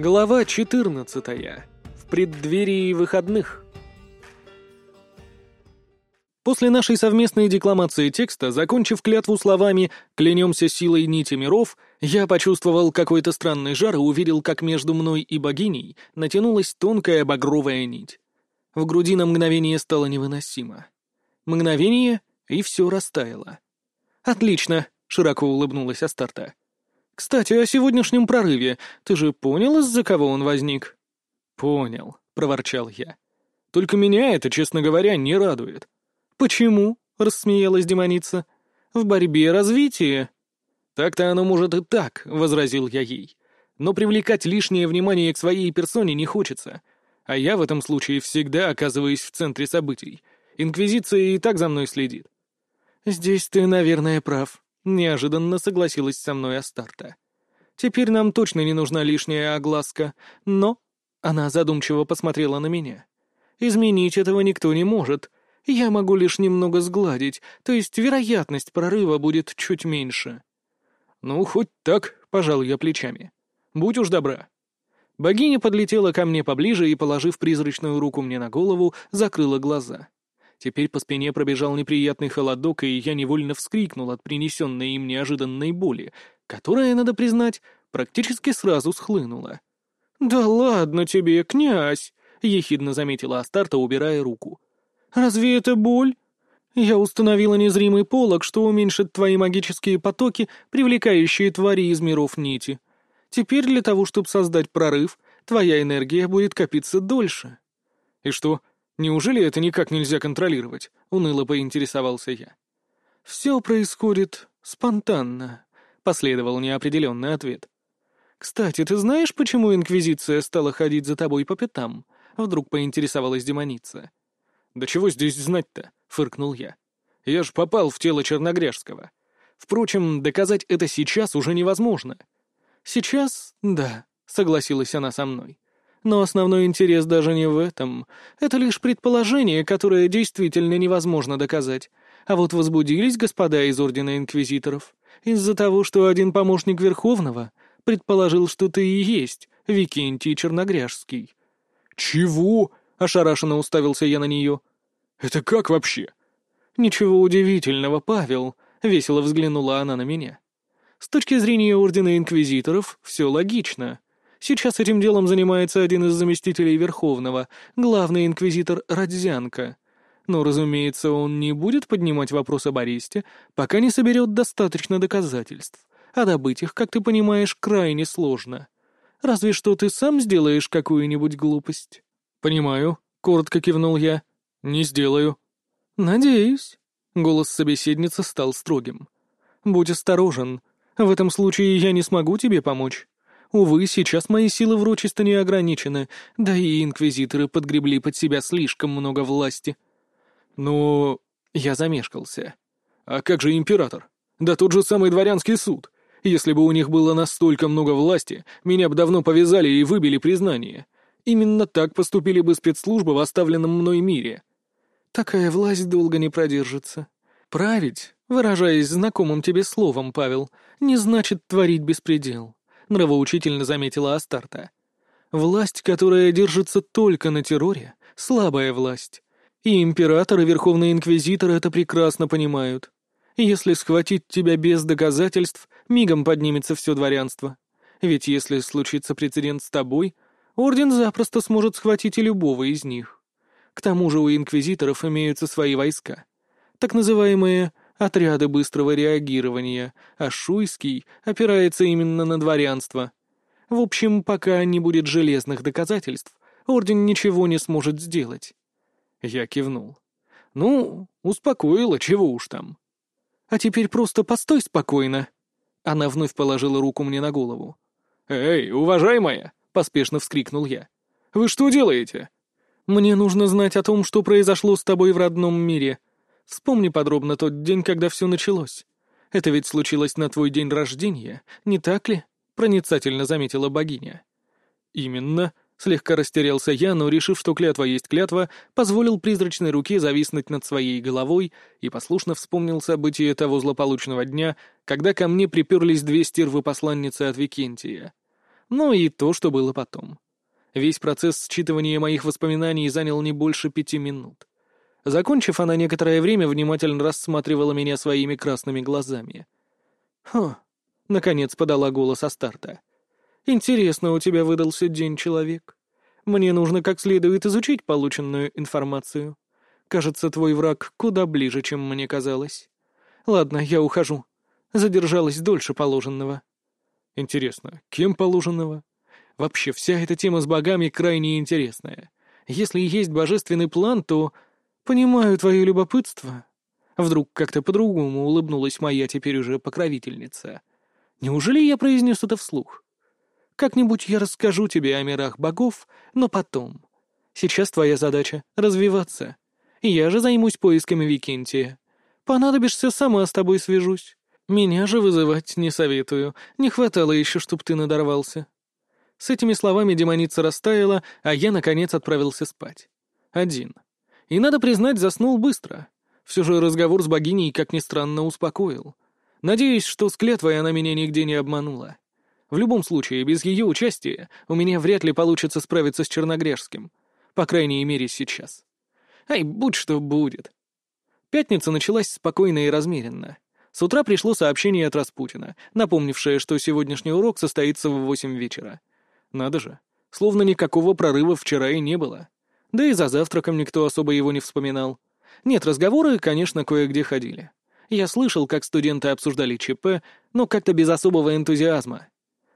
Глава 14. В преддверии выходных. После нашей совместной декламации текста, закончив клятву словами «клянемся силой нити миров», я почувствовал какой-то странный жар и увидел, как между мной и богиней натянулась тонкая багровая нить. В груди на мгновение стало невыносимо. Мгновение, и все растаяло. «Отлично!» — широко улыбнулась Астарта. «Кстати, о сегодняшнем прорыве. Ты же понял, из-за кого он возник?» «Понял», — проворчал я. «Только меня это, честно говоря, не радует». «Почему?» — рассмеялась демоница. «В борьбе развитие». «Так-то оно может и так», — возразил я ей. «Но привлекать лишнее внимание к своей персоне не хочется. А я в этом случае всегда оказываюсь в центре событий. Инквизиция и так за мной следит». «Здесь ты, наверное, прав», Неожиданно согласилась со мной Астарта. «Теперь нам точно не нужна лишняя огласка, но...» Она задумчиво посмотрела на меня. «Изменить этого никто не может. Я могу лишь немного сгладить, то есть вероятность прорыва будет чуть меньше». «Ну, хоть так», — пожал я плечами. «Будь уж добра». Богиня подлетела ко мне поближе и, положив призрачную руку мне на голову, закрыла глаза. Теперь по спине пробежал неприятный холодок, и я невольно вскрикнул от принесенной им неожиданной боли, которая, надо признать, практически сразу схлынула. «Да ладно тебе, князь!» — ехидно заметила Астарта, убирая руку. «Разве это боль? Я установила незримый полог, что уменьшит твои магические потоки, привлекающие твари из миров нити. Теперь для того, чтобы создать прорыв, твоя энергия будет копиться дольше». «И что, Неужели это никак нельзя контролировать?» — уныло поинтересовался я. «Все происходит спонтанно», — последовал неопределенный ответ. «Кстати, ты знаешь, почему Инквизиция стала ходить за тобой по пятам?» — вдруг поинтересовалась демоница. «Да чего здесь знать-то?» — фыркнул я. «Я ж попал в тело Черногряжского. Впрочем, доказать это сейчас уже невозможно». «Сейчас — да», — согласилась она со мной. Но основной интерес даже не в этом. Это лишь предположение, которое действительно невозможно доказать. А вот возбудились господа из Ордена Инквизиторов из-за того, что один помощник Верховного предположил, что ты и есть Викентий Черногряжский. «Чего?» — ошарашенно уставился я на нее. «Это как вообще?» «Ничего удивительного, Павел», — весело взглянула она на меня. «С точки зрения Ордена Инквизиторов все логично. Сейчас этим делом занимается один из заместителей Верховного, главный инквизитор Родзянко. Но, разумеется, он не будет поднимать вопрос об аресте, пока не соберет достаточно доказательств. А добыть их, как ты понимаешь, крайне сложно. Разве что ты сам сделаешь какую-нибудь глупость. «Понимаю», — коротко кивнул я. «Не сделаю». «Надеюсь». Голос собеседницы стал строгим. «Будь осторожен. В этом случае я не смогу тебе помочь. Увы, сейчас мои силы в Рочесте не ограничены, да и инквизиторы подгребли под себя слишком много власти. Но я замешкался. А как же император? Да тот же самый дворянский суд. Если бы у них было настолько много власти, меня бы давно повязали и выбили признание. Именно так поступили бы спецслужбы в оставленном мной мире. Такая власть долго не продержится. Править, выражаясь знакомым тебе словом, Павел, не значит творить беспредел. — нравоучительно заметила Астарта. «Власть, которая держится только на терроре, слабая власть. И император и Верховный Инквизитор это прекрасно понимают. Если схватить тебя без доказательств, мигом поднимется все дворянство. Ведь если случится прецедент с тобой, Орден запросто сможет схватить и любого из них. К тому же у инквизиторов имеются свои войска. Так называемые отряды быстрого реагирования, а Шуйский опирается именно на дворянство. В общем, пока не будет железных доказательств, Орден ничего не сможет сделать. Я кивнул. Ну, успокоила, чего уж там. А теперь просто постой спокойно. Она вновь положила руку мне на голову. «Эй, уважаемая!» — поспешно вскрикнул я. «Вы что делаете?» «Мне нужно знать о том, что произошло с тобой в родном мире», Вспомни подробно тот день, когда все началось. Это ведь случилось на твой день рождения, не так ли?» — проницательно заметила богиня. «Именно», — слегка растерялся я, но, решив, что клятва есть клятва, позволил призрачной руке зависнуть над своей головой и послушно вспомнил события того злополучного дня, когда ко мне приперлись две стервы-посланницы от Викентия. Ну и то, что было потом. Весь процесс считывания моих воспоминаний занял не больше пяти минут. Закончив, она некоторое время внимательно рассматривала меня своими красными глазами. «Хм», — наконец подала голос Астарта. «Интересно у тебя выдался день, человек. Мне нужно как следует изучить полученную информацию. Кажется, твой враг куда ближе, чем мне казалось. Ладно, я ухожу. Задержалась дольше положенного». «Интересно, кем положенного?» Вообще, вся эта тема с богами крайне интересная. Если есть божественный план, то... Понимаю твое любопытство. Вдруг как-то по-другому улыбнулась моя теперь уже покровительница. Неужели я произнес это вслух? Как-нибудь я расскажу тебе о мирах богов, но потом. Сейчас твоя задача — развиваться. Я же займусь поисками Викентия. Понадобишься, сама с тобой свяжусь. Меня же вызывать не советую. Не хватало еще, чтоб ты надорвался. С этими словами демоница растаяла, а я, наконец, отправился спать. Один. И, надо признать, заснул быстро. Все же разговор с богиней, как ни странно, успокоил. Надеюсь, что с клятвой она меня нигде не обманула. В любом случае, без ее участия у меня вряд ли получится справиться с Черногрешским. По крайней мере, сейчас. Ай, будь что будет. Пятница началась спокойно и размеренно. С утра пришло сообщение от Распутина, напомнившее, что сегодняшний урок состоится в восемь вечера. Надо же, словно никакого прорыва вчера и не было. Да и за завтраком никто особо его не вспоминал. Нет, разговоры, конечно, кое-где ходили. Я слышал, как студенты обсуждали ЧП, но как-то без особого энтузиазма.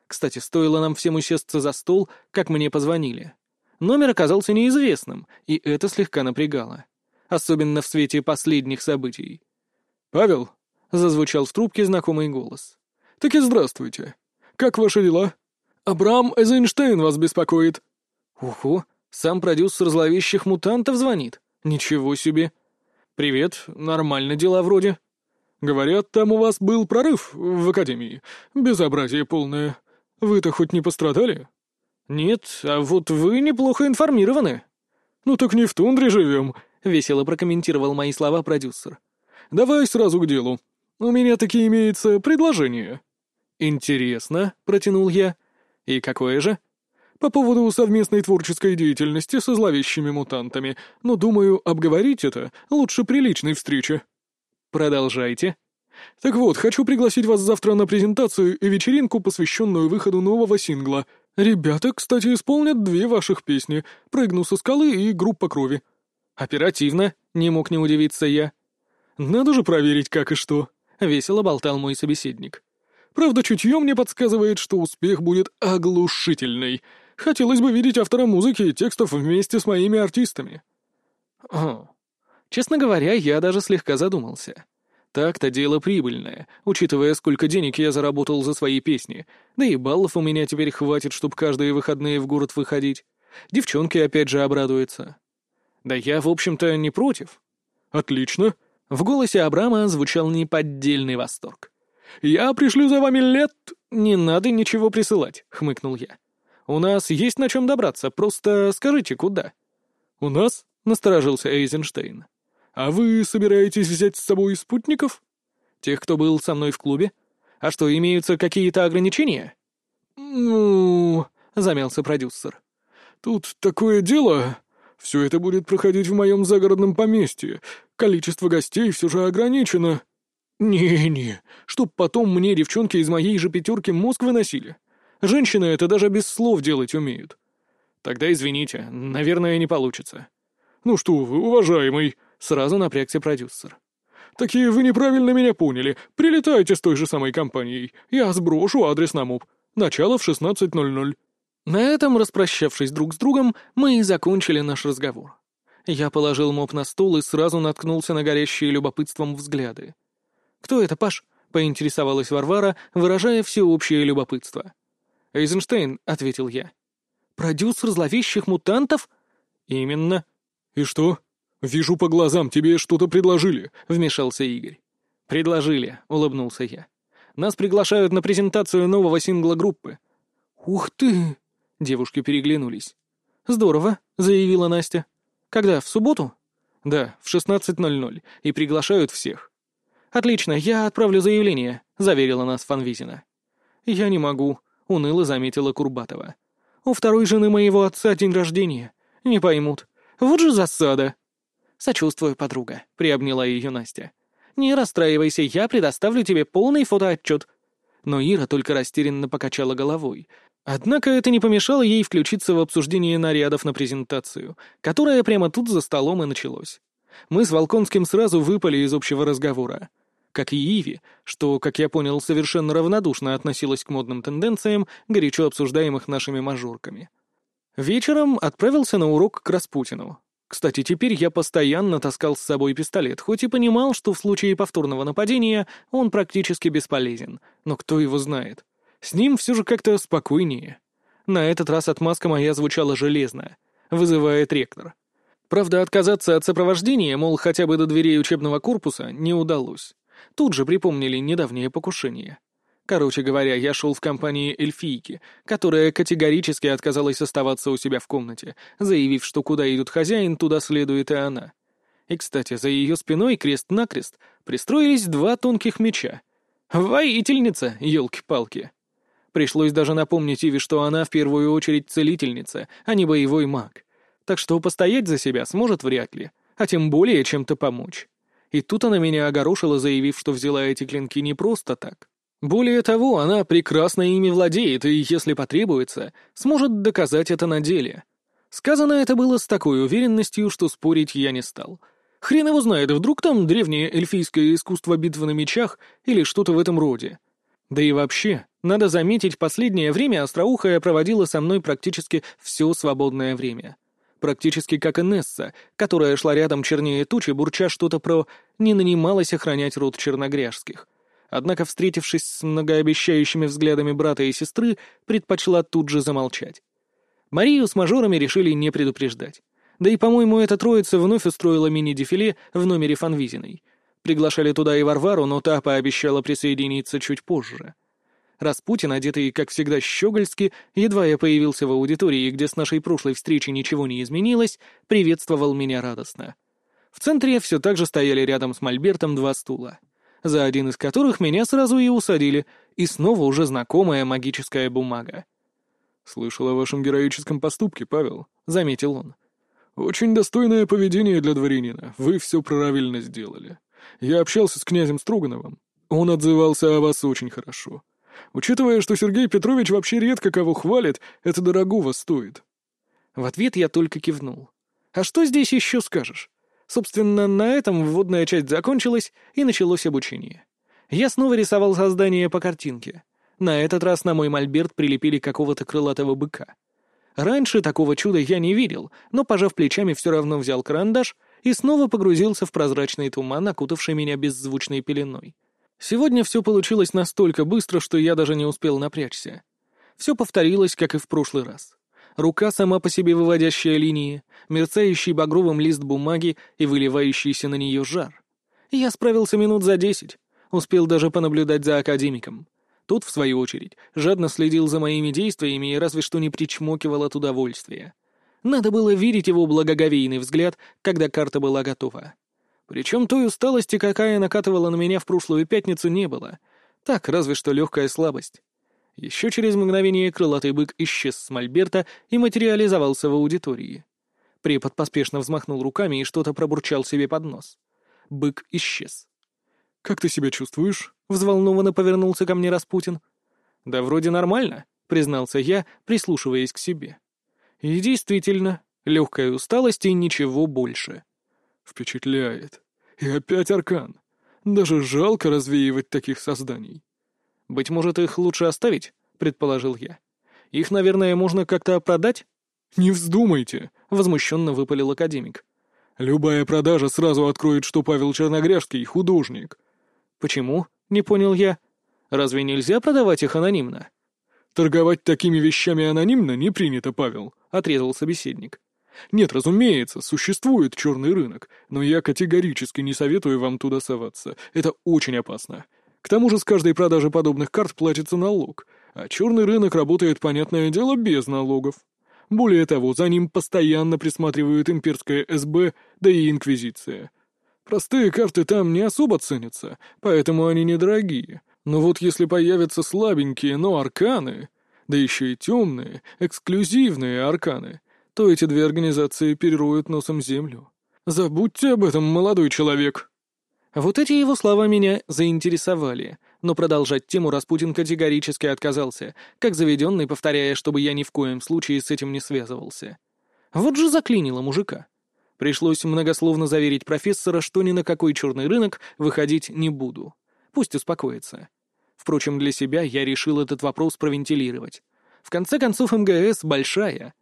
Кстати, стоило нам всем усесться за стол, как мне позвонили. Номер оказался неизвестным, и это слегка напрягало. Особенно в свете последних событий. «Павел?» — зазвучал в трубке знакомый голос. «Так и здравствуйте. Как ваши дела?» «Абрам Эйзенштейн вас беспокоит». «Ого, сам продюсер зловещих мутантов звонит. Ничего себе». «Привет, нормально дела вроде». «Говорят, там у вас был прорыв в академии. Безобразие полное. Вы-то хоть не пострадали?» «Нет, а вот вы неплохо информированы». «Ну так не в тундре живем», — весело прокомментировал мои слова продюсер. «Давай сразу к делу. У меня таки имеется предложение». «Интересно», — протянул я. «И какое же?» «По поводу совместной творческой деятельности со зловещими мутантами, но, думаю, обговорить это лучше при личной встрече». «Продолжайте». «Так вот, хочу пригласить вас завтра на презентацию и вечеринку, посвященную выходу нового сингла. Ребята, кстати, исполнят две ваших песни «Прыгну со скалы» и «Группа крови». «Оперативно», — не мог не удивиться я. «Надо же проверить, как и что», — весело болтал мой собеседник. Правда, чутье мне подсказывает, что успех будет оглушительный. Хотелось бы видеть автора музыки и текстов вместе с моими артистами. О, честно говоря, я даже слегка задумался. Так-то дело прибыльное, учитывая, сколько денег я заработал за свои песни. Да и баллов у меня теперь хватит, чтобы каждые выходные в город выходить. Девчонки опять же обрадуются. Да я, в общем-то, не против. Отлично. В голосе Абрама звучал неподдельный восторг. Я пришлю за вами лет...» «Не надо ничего присылать», — хмыкнул я. «У нас есть на чем добраться, просто скажите, куда?» «У нас?» — насторожился Эйзенштейн. «А вы собираетесь взять с собой спутников?» «Тех, кто был со мной в клубе? А что, имеются какие-то ограничения?» «Ну...» — замялся продюсер. «Тут такое дело. Все это будет проходить в моем загородном поместье. Количество гостей все же ограничено». «Не-не, чтоб потом мне девчонки из моей же пятерки мозг выносили. Женщины это даже без слов делать умеют». «Тогда извините, наверное, не получится». «Ну что вы, уважаемый», — сразу напрягся продюсер. «Такие вы неправильно меня поняли. Прилетайте с той же самой компанией. Я сброшу адрес на МУП. Начало в 16.00». На этом, распрощавшись друг с другом, мы и закончили наш разговор. Я положил моп на стол и сразу наткнулся на горящие любопытством взгляды. «Кто это, Паш?» — поинтересовалась Варвара, выражая всеобщее любопытство. «Эйзенштейн», — ответил я. «Продюсер зловещих мутантов?» «Именно». «И что? Вижу по глазам, тебе что-то предложили», — вмешался Игорь. «Предложили», — улыбнулся я. «Нас приглашают на презентацию нового сингла группы». «Ух ты!» — девушки переглянулись. «Здорово», — заявила Настя. «Когда, в субботу?» «Да, в 16.00, и приглашают всех. «Отлично, я отправлю заявление», — заверила нас Фанвизина. «Я не могу. Уныло заметила Курбатова. «У второй жены моего отца день рождения. Не поймут. Вот же засада!» «Сочувствую, подруга», — приобняла ее Настя. «Не расстраивайся, я предоставлю тебе полный фотоотчет». Но Ира только растерянно покачала головой. Однако это не помешало ей включиться в обсуждение нарядов на презентацию, которое прямо тут за столом и началось. Мы с Волконским сразу выпали из общего разговора. Как и Иви, что, как я понял, совершенно равнодушно относилась к модным тенденциям, горячо обсуждаемых нашими мажорками. Вечером отправился на урок к Распутину. Кстати, теперь я постоянно таскал с собой пистолет, хоть и понимал, что в случае повторного нападения он практически бесполезен, но кто его знает. С ним все же как-то спокойнее. На этот раз отмазка моя звучала железно, вызывает ректор. Правда, отказаться от сопровождения, мол, хотя бы до дверей учебного корпуса, не удалось. Тут же припомнили недавнее покушение. Короче говоря, я шел в компании эльфийки, которая категорически отказалась оставаться у себя в комнате, заявив, что куда идет хозяин, туда следует и она. И, кстати, за ее спиной крест-накрест пристроились два тонких меча. Воительница, елки-палки. Пришлось даже напомнить Иве, что она в первую очередь целительница, а не боевой маг. Так что постоять за себя сможет вряд ли, а тем более чем-то помочь. И тут она меня огорошила, заявив, что взяла эти клинки не просто так. Более того, она прекрасно ими владеет и, если потребуется, сможет доказать это на деле. Сказано это было с такой уверенностью, что спорить я не стал. Хрен его знает, вдруг там древнее эльфийское искусство битвы на мечах или что-то в этом роде. Да и вообще, надо заметить, последнее время Остроухая проводила со мной практически все свободное время. Практически как и Несса, которая шла рядом чернее тучи, бурча что-то про «не нанималась охранять род черногряжских». Однако, встретившись с многообещающими взглядами брата и сестры, предпочла тут же замолчать. Марию с мажорами решили не предупреждать. Да и, по-моему, эта троица вновь устроила мини-дефиле в номере Фанвизиной. Приглашали туда и Варвару, но та пообещала присоединиться чуть позже. Распутин, одетый, как всегда, щегольски, едва я появился в аудитории, где с нашей прошлой встречи ничего не изменилось, приветствовал меня радостно. В центре все так же стояли рядом с Мольбертом два стула за один из которых меня сразу и усадили, и снова уже знакомая магическая бумага. «Слышал о вашем героическом поступке, Павел», — заметил он. «Очень достойное поведение для дворянина. Вы все правильно сделали. Я общался с князем Строгановым. Он отзывался о вас очень хорошо. Учитывая, что Сергей Петрович вообще редко кого хвалит, это дорогого стоит». В ответ я только кивнул. «А что здесь еще скажешь? Собственно, на этом вводная часть закончилась, и началось обучение. Я снова рисовал создание по картинке. На этот раз на мой мольберт прилепили какого-то крылатого быка. Раньше такого чуда я не видел, но, пожав плечами, все равно взял карандаш и снова погрузился в прозрачный туман, окутавший меня беззвучной пеленой. Сегодня все получилось настолько быстро, что я даже не успел напрячься. Все повторилось, как и в прошлый раз рука сама по себе выводящая линии, мерцающий багровым лист бумаги и выливающийся на нее жар. Я справился минут за десять, успел даже понаблюдать за академиком. Тот, в свою очередь, жадно следил за моими действиями и разве что не причмокивал от удовольствия. Надо было видеть его благоговейный взгляд, когда карта была готова. Причем той усталости, какая накатывала на меня в прошлую пятницу, не было. Так, разве что легкая слабость. Еще через мгновение крылатый бык исчез с мольберта и материализовался в аудитории. Препод поспешно взмахнул руками и что-то пробурчал себе под нос. Бык исчез. «Как ты себя чувствуешь?» — взволнованно повернулся ко мне Распутин. «Да вроде нормально», — признался я, прислушиваясь к себе. «И действительно, легкая усталость и ничего больше». «Впечатляет. И опять аркан. Даже жалко развеивать таких созданий». «Быть может, их лучше оставить?» — предположил я. «Их, наверное, можно как-то продать?» «Не вздумайте!» — возмущенно выпалил академик. «Любая продажа сразу откроет, что Павел Черногряжский — художник». «Почему?» — не понял я. «Разве нельзя продавать их анонимно?» «Торговать такими вещами анонимно не принято, Павел», — отрезал собеседник. «Нет, разумеется, существует черный рынок, но я категорически не советую вам туда соваться. Это очень опасно. К тому же с каждой продажи подобных карт платится налог, а черный рынок работает, понятное дело, без налогов. Более того, за ним постоянно присматривают имперская СБ, да и Инквизиция. Простые карты там не особо ценятся, поэтому они недорогие. Но вот если появятся слабенькие, но арканы... да еще и темные, эксклюзивные арканы, то эти две организации перероют носом землю. Забудьте об этом, молодой человек!» Вот эти его слова меня заинтересовали, но продолжать тему Распутин категорически отказался, как заведенный, повторяя, чтобы я ни в коем случае с этим не связывался. Вот же заклинило мужика. Пришлось многословно заверить профессора, что ни на какой черный рынок выходить не буду. Пусть успокоится. Впрочем, для себя я решил этот вопрос провентилировать. В конце концов, МГС большая.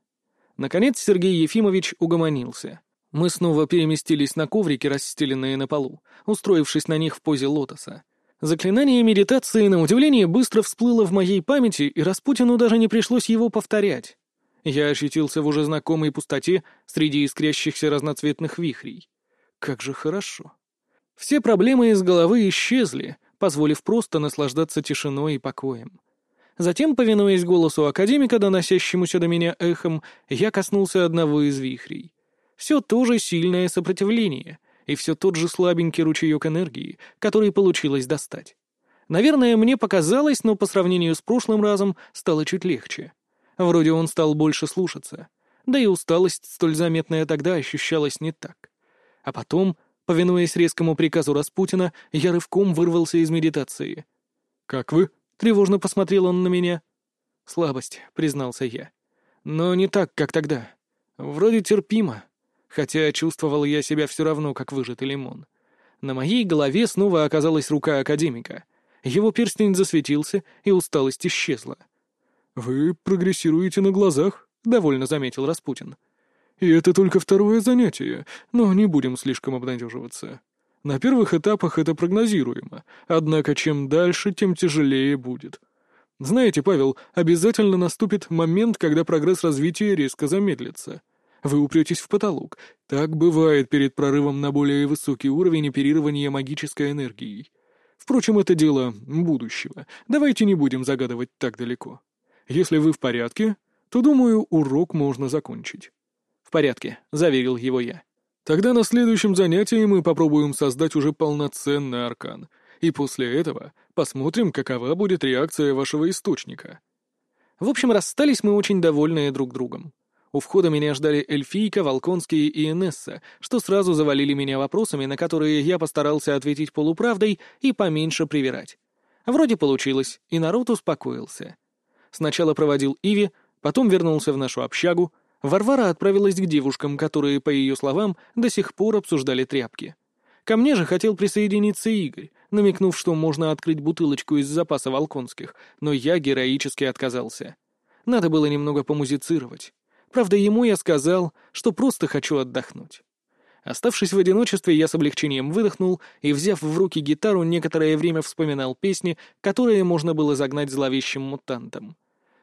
Наконец Сергей Ефимович угомонился. Мы снова переместились на коврики, расстеленные на полу, устроившись на них в позе лотоса. Заклинание медитации, на удивление, быстро всплыло в моей памяти, и Распутину даже не пришлось его повторять. Я ощутился в уже знакомой пустоте среди искрящихся разноцветных вихрей. Как же хорошо. Все проблемы из головы исчезли, позволив просто наслаждаться тишиной и покоем. Затем, повинуясь голосу академика, доносящемуся до меня эхом, я коснулся одного из вихрей — все то же сильное сопротивление и все тот же слабенький ручеек энергии, который получилось достать. Наверное, мне показалось, но по сравнению с прошлым разом стало чуть легче. Вроде он стал больше слушаться. Да и усталость, столь заметная тогда, ощущалась не так. А потом, повинуясь резкому приказу Распутина, я рывком вырвался из медитации. «Как вы?» — тревожно посмотрел он на меня. «Слабость», — признался я. «Но не так, как тогда. Вроде терпимо хотя чувствовал я себя все равно, как выжатый лимон. На моей голове снова оказалась рука академика. Его перстень засветился, и усталость исчезла. «Вы прогрессируете на глазах», — довольно заметил Распутин. «И это только второе занятие, но не будем слишком обнадеживаться. На первых этапах это прогнозируемо, однако чем дальше, тем тяжелее будет. Знаете, Павел, обязательно наступит момент, когда прогресс развития резко замедлится вы упретесь в потолок. Так бывает перед прорывом на более высокий уровень оперирования магической энергией. Впрочем, это дело будущего. Давайте не будем загадывать так далеко. Если вы в порядке, то, думаю, урок можно закончить. «В порядке», — заверил его я. «Тогда на следующем занятии мы попробуем создать уже полноценный аркан, и после этого посмотрим, какова будет реакция вашего источника». В общем, расстались мы очень довольные друг другом. У входа меня ждали Эльфийка, Волконские и Энесса, что сразу завалили меня вопросами, на которые я постарался ответить полуправдой и поменьше привирать. Вроде получилось, и народ успокоился. Сначала проводил Иви, потом вернулся в нашу общагу. Варвара отправилась к девушкам, которые, по ее словам, до сих пор обсуждали тряпки. Ко мне же хотел присоединиться Игорь, намекнув, что можно открыть бутылочку из запаса Волконских, но я героически отказался. Надо было немного помузицировать. Правда, ему я сказал, что просто хочу отдохнуть. Оставшись в одиночестве, я с облегчением выдохнул и, взяв в руки гитару, некоторое время вспоминал песни, которые можно было загнать зловещим мутантам.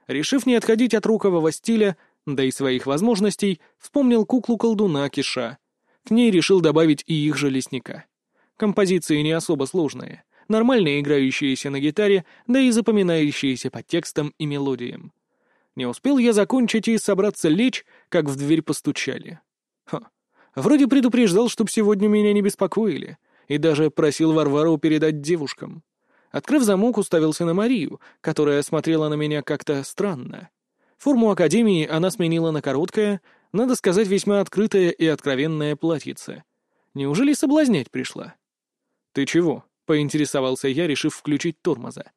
Решив не отходить от рукового стиля, да и своих возможностей, вспомнил куклу-колдуна Киша. К ней решил добавить и их же лесника. Композиции не особо сложные, нормально играющиеся на гитаре, да и запоминающиеся по текстам и мелодиям. Не успел я закончить и собраться лечь, как в дверь постучали. Ха. Вроде предупреждал, чтоб сегодня меня не беспокоили, и даже просил Варвару передать девушкам. Открыв замок, уставился на Марию, которая смотрела на меня как-то странно. Форму академии она сменила на короткое, надо сказать, весьма открытое и откровенное платьице. Неужели соблазнять пришла? «Ты чего?» — поинтересовался я, решив включить тормоза.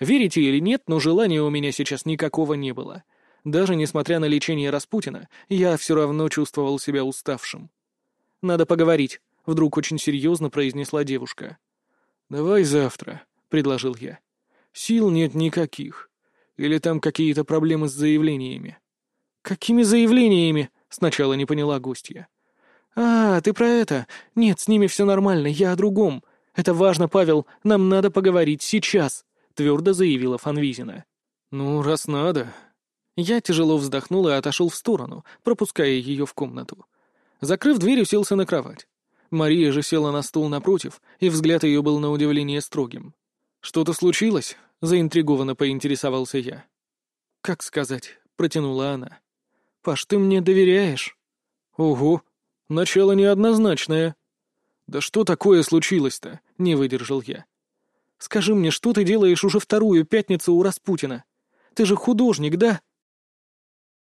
Верите или нет, но желания у меня сейчас никакого не было. Даже несмотря на лечение Распутина, я все равно чувствовал себя уставшим. «Надо поговорить», — вдруг очень серьезно произнесла девушка. «Давай завтра», — предложил я. «Сил нет никаких. Или там какие-то проблемы с заявлениями?» «Какими заявлениями?» — сначала не поняла гостья. «А, ты про это? Нет, с ними все нормально, я о другом. Это важно, Павел, нам надо поговорить сейчас». — твердо заявила Фанвизина. «Ну, раз надо...» Я тяжело вздохнул и отошел в сторону, пропуская ее в комнату. Закрыв дверь, уселся на кровать. Мария же села на стул напротив, и взгляд ее был на удивление строгим. «Что-то случилось?» — заинтригованно поинтересовался я. «Как сказать?» — протянула она. «Паш, ты мне доверяешь?» «Ого, начало неоднозначное». «Да что такое случилось-то?» — не выдержал я. Скажи мне, что ты делаешь уже вторую пятницу у Распутина? Ты же художник, да?